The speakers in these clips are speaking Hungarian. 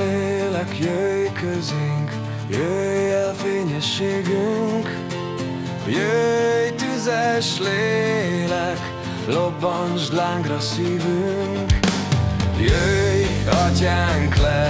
lélek, jöjj közénk, jöjj el fényességünk, jöjj tüzes lélek, lobbansd lángra szívünk, jöjj atyánk lelke,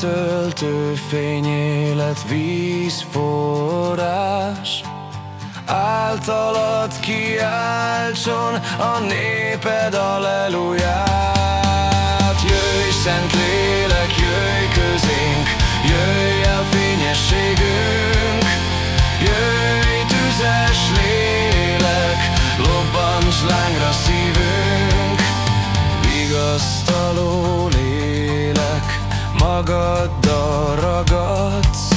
betöltő fényélet vízforrás. Általad kiáltson a néped alleluját magaddal ragadsz.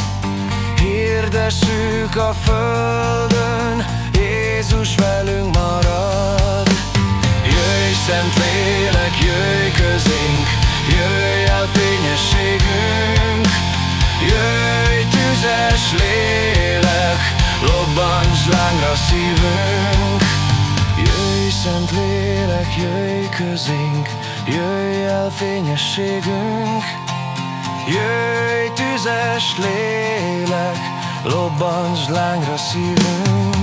Hirdessük a földön, Jézus velünk marad. Jöjj Szent Lélek, jöjj közénk, jöjj el fényességünk. Jöjj tüzes lélek, lobbancs lángra szívünk. Jöjj Szent Lélek, jöjj közénk, jöjj el fényességünk Jöjj tüzes lélek, lobbansd lángra szívünk